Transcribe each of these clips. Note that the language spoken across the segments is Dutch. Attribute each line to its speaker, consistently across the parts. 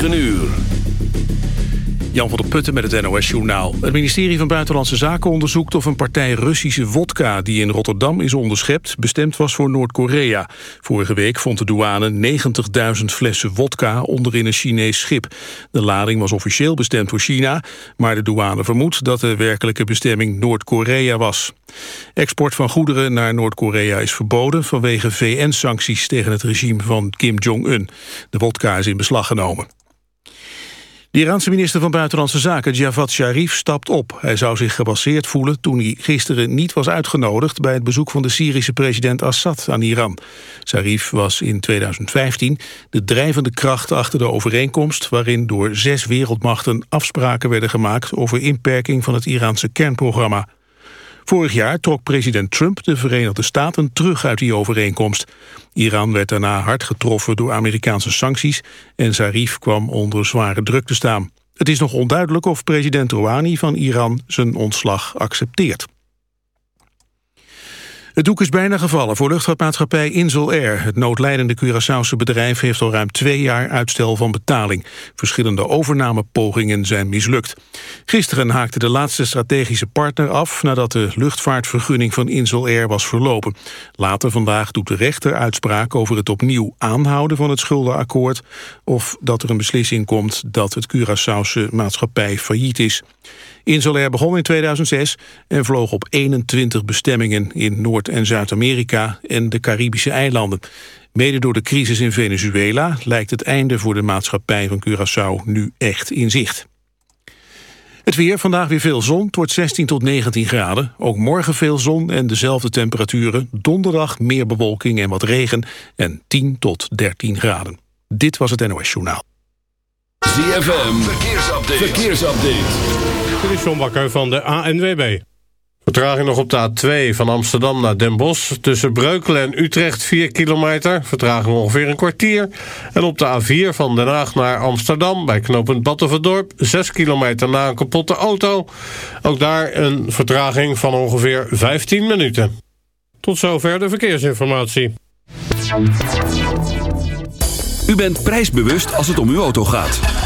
Speaker 1: 9 uur.
Speaker 2: Jan van der Putten met het NOS-journaal. Het ministerie van Buitenlandse Zaken onderzoekt of een partij Russische wodka... die in Rotterdam is onderschept, bestemd was voor Noord-Korea. Vorige week vond de douane 90.000 flessen wodka onderin een Chinees schip. De lading was officieel bestemd voor China... maar de douane vermoedt dat de werkelijke bestemming Noord-Korea was. Export van goederen naar Noord-Korea is verboden... vanwege VN-sancties tegen het regime van Kim Jong-un. De wodka is in beslag genomen. De Iraanse minister van Buitenlandse Zaken, Javad Sharif, stapt op. Hij zou zich gebaseerd voelen toen hij gisteren niet was uitgenodigd... bij het bezoek van de Syrische president Assad aan Iran. Sharif was in 2015 de drijvende kracht achter de overeenkomst... waarin door zes wereldmachten afspraken werden gemaakt... over inperking van het Iraanse kernprogramma. Vorig jaar trok president Trump de Verenigde Staten terug uit die overeenkomst. Iran werd daarna hard getroffen door Amerikaanse sancties... en Zarif kwam onder zware druk te staan. Het is nog onduidelijk of president Rouhani van Iran zijn ontslag accepteert. Het doek is bijna gevallen voor luchtvaartmaatschappij Insel Air. Het noodlijdende Curaçaose bedrijf heeft al ruim twee jaar uitstel van betaling. Verschillende overnamepogingen zijn mislukt. Gisteren haakte de laatste strategische partner af... nadat de luchtvaartvergunning van Insel Air was verlopen. Later vandaag doet de rechter uitspraak over het opnieuw aanhouden van het schuldenakkoord... of dat er een beslissing komt dat het Curaçaose maatschappij failliet is. Insulair begon in 2006 en vloog op 21 bestemmingen in Noord- en Zuid-Amerika en de Caribische eilanden. Mede door de crisis in Venezuela lijkt het einde voor de maatschappij van Curaçao nu echt in zicht. Het weer, vandaag weer veel zon, wordt 16 tot 19 graden. Ook morgen veel zon en dezelfde temperaturen. Donderdag meer bewolking en wat regen en 10 tot 13 graden. Dit was het NOS Journaal.
Speaker 1: ZFM, verkeersupdate. verkeersupdate.
Speaker 3: Dit is John Bakker van de ANWB. Vertraging nog op de A2 van Amsterdam naar Den Bosch. Tussen Breukelen en Utrecht 4 kilometer. Vertraging ongeveer een kwartier. En op de A4 van Den Haag naar Amsterdam... bij knooppunt Battenverdorp 6 kilometer na een kapotte auto. Ook daar een vertraging van ongeveer 15 minuten. Tot zover de verkeersinformatie.
Speaker 1: U bent prijsbewust als het om uw auto gaat.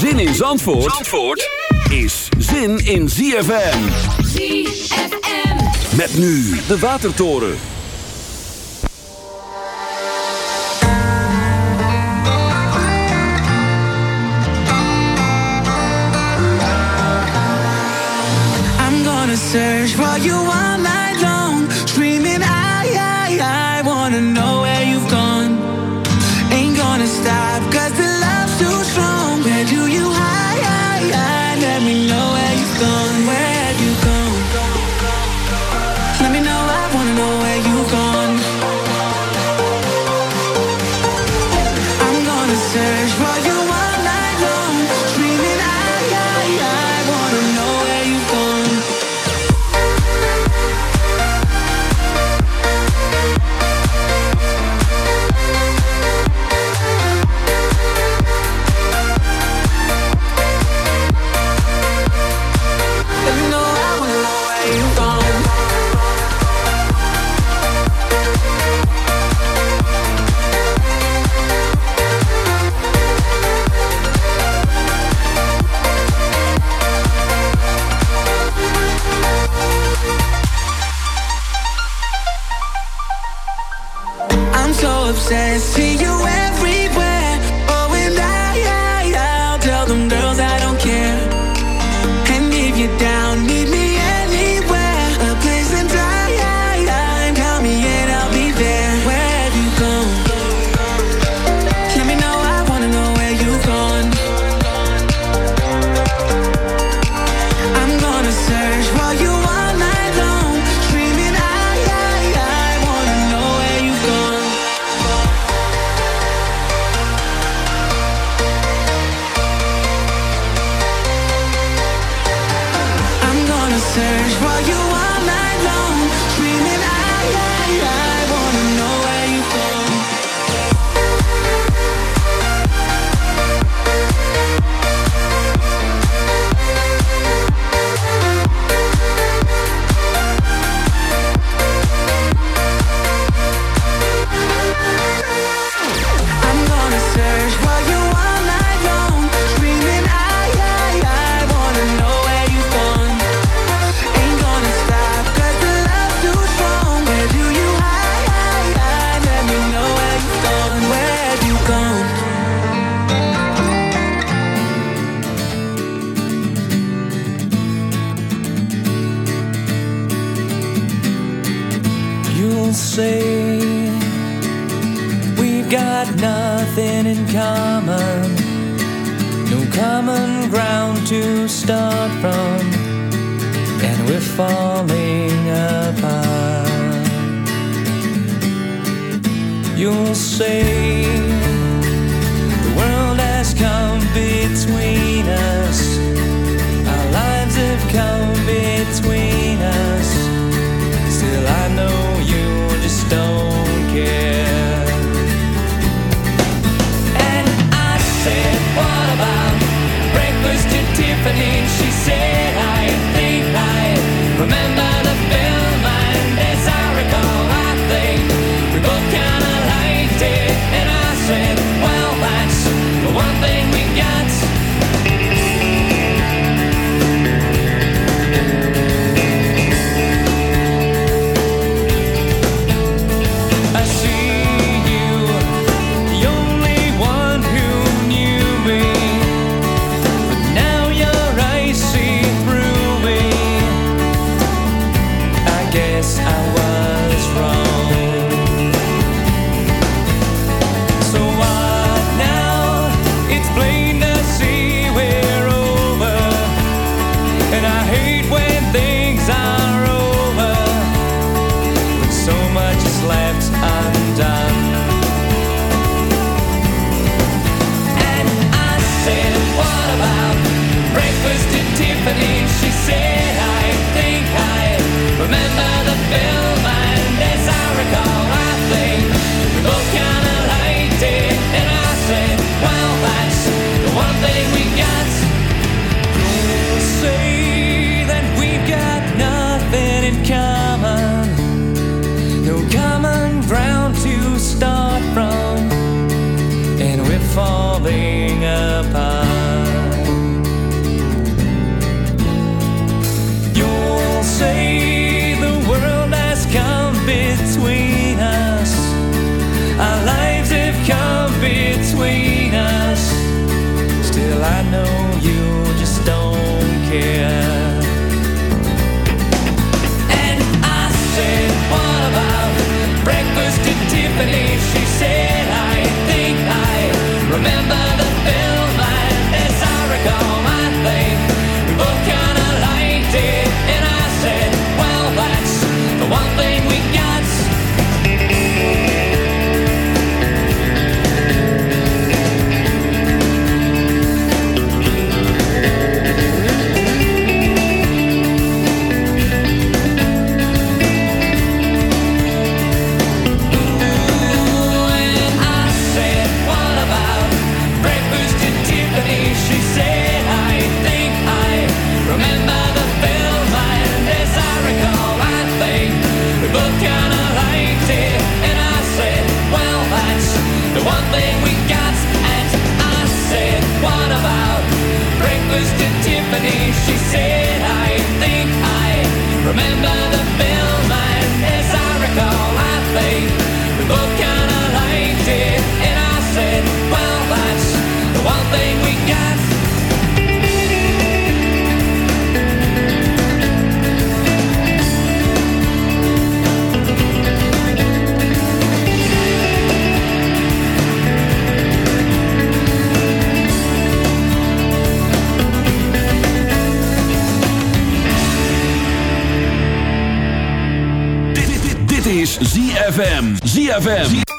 Speaker 1: Zin in Zandvoort, Zandvoort yeah! is zin in ZFM.
Speaker 4: ZFM.
Speaker 1: Met nu de Watertoren.
Speaker 5: I'm gonna search for you all night long. Screaming, I, I, I wanna know.
Speaker 6: Falling apart. You'll say we
Speaker 1: ZFM.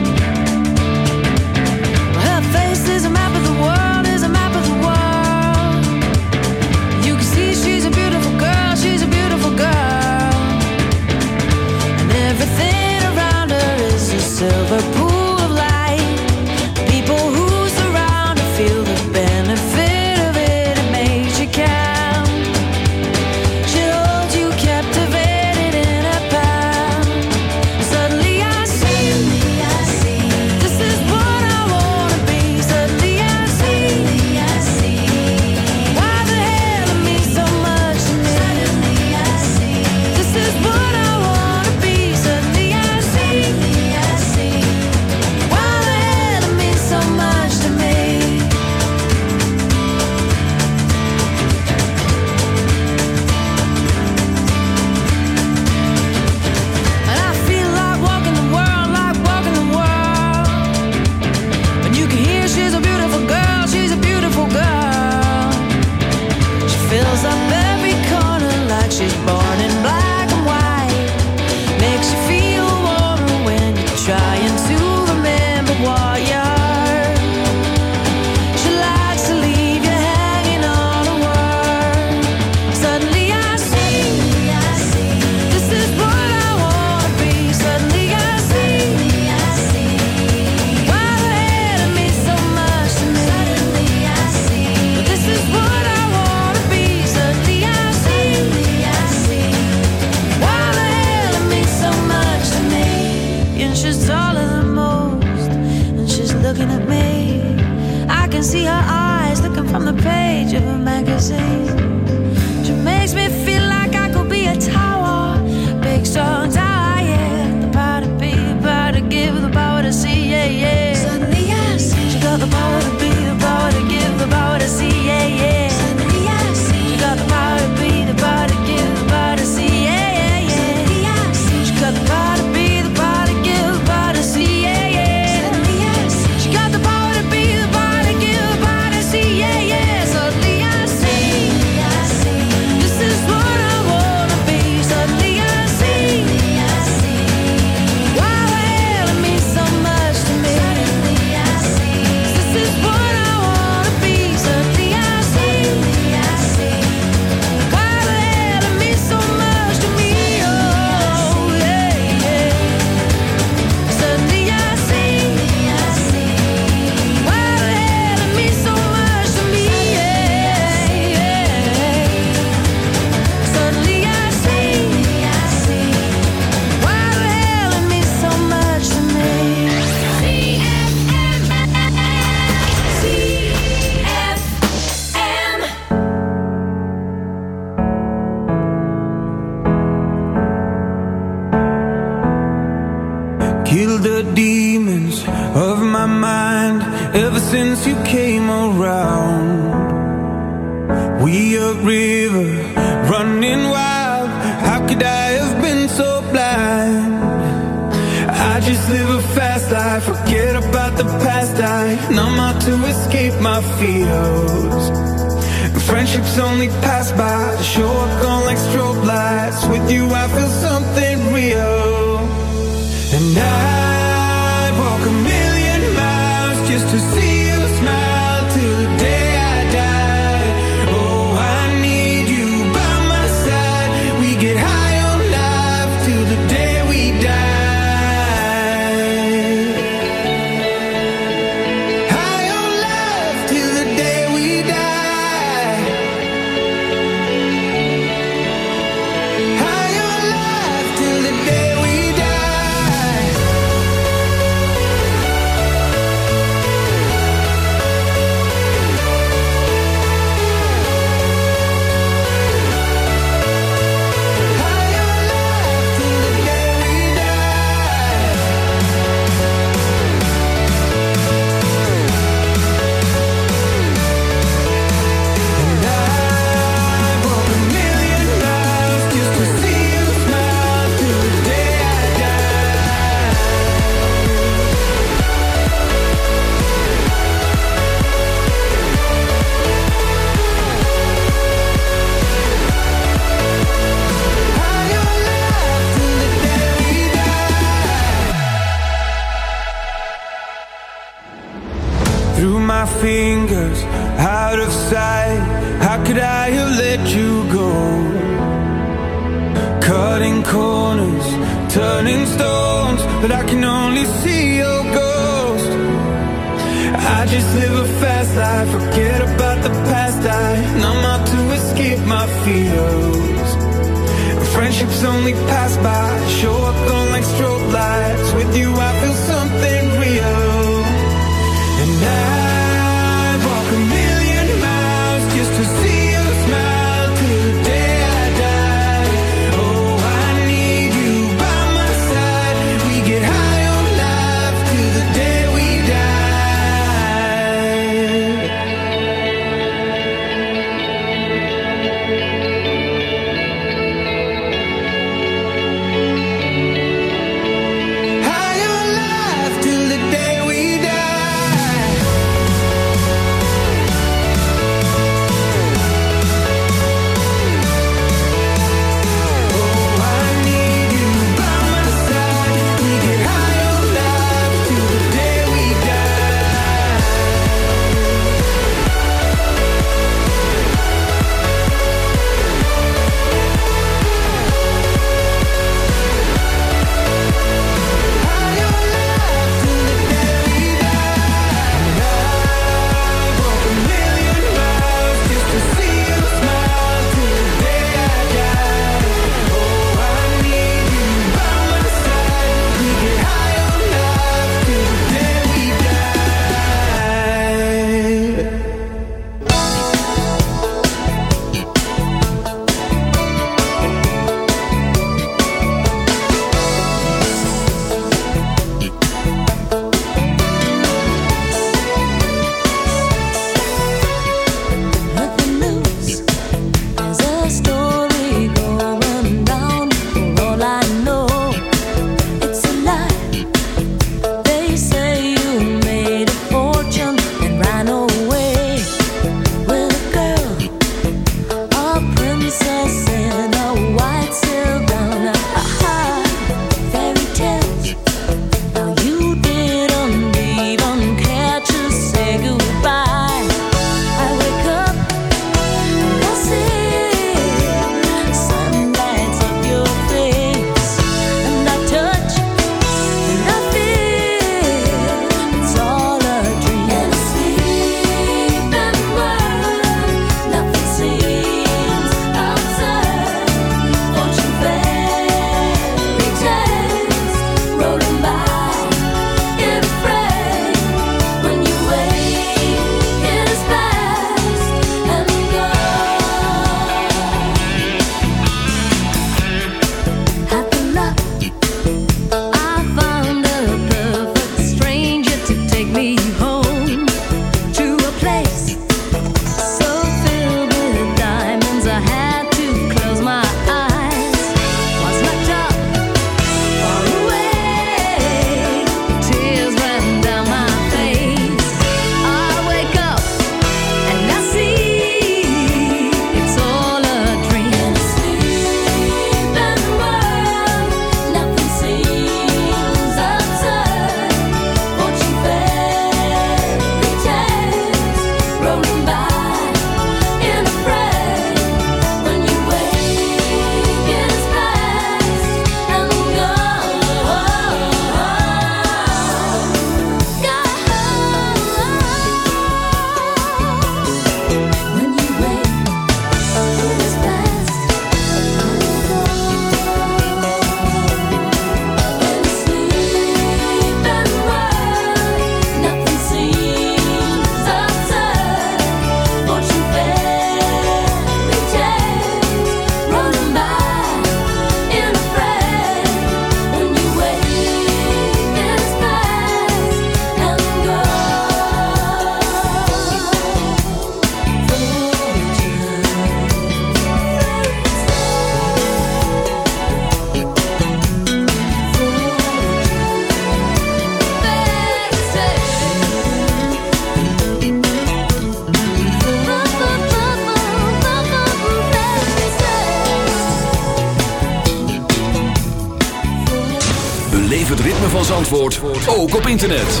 Speaker 4: Ook op internet.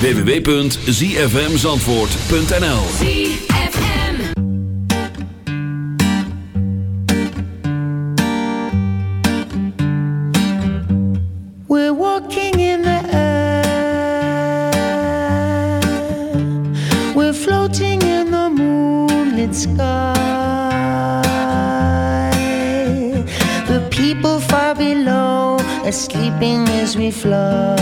Speaker 4: www.zfmzandvoort.nl
Speaker 7: walking are sleeping as we fly.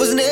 Speaker 5: Wasn't it?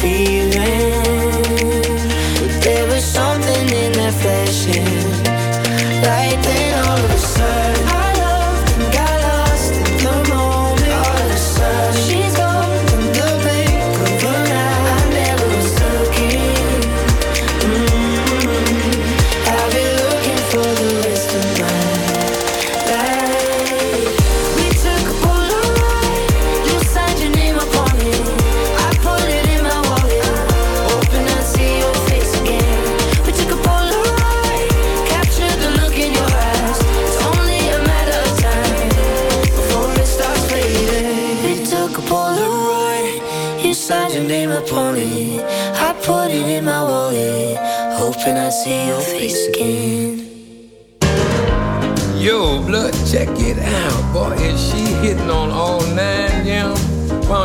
Speaker 8: feel